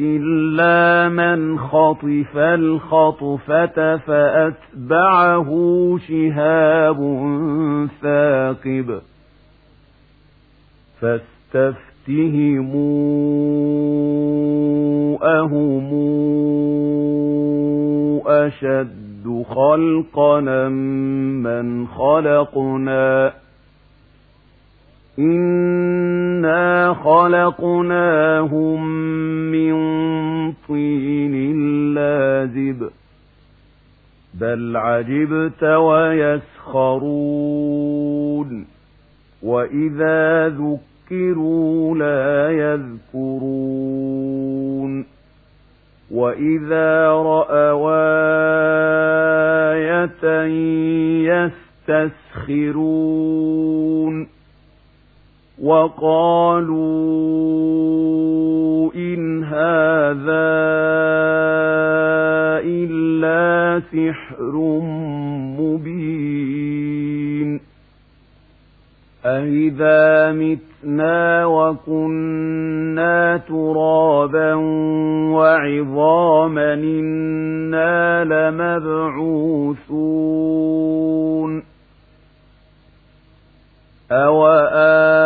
إلا من خطف الخطفة فأتبعه شهاب ثاقب فاستفتهموا أهم أشد خلقنا من خلقنا إنا خلقناهم من طين لازب بل عجبت ويسخرون وإذا ذكروا لا يذكرون وإذا رأوا آية يستسخرون وقالوا إن هذا إلا سحر مبين. أئذا متنا وكنا ترابا وعظاما إنا لمبعوثون. أوآباؤنا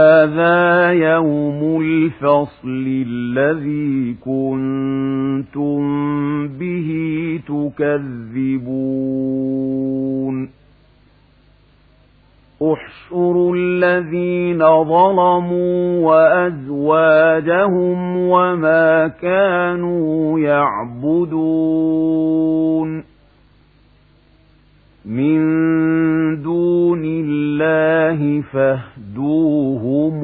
الفصل الذي كنتم به تكذبون. احشروا الذين ظلموا وأزواجهم وما كانوا يعبدون. من دون الله فاهدوهم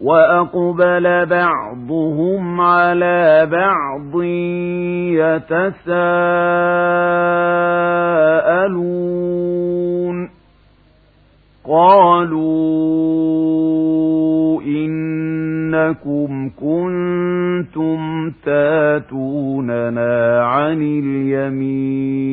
وأقبل بعضهم على بعض يتساءلون قالوا إنكم كنتم تاتوننا عن اليمين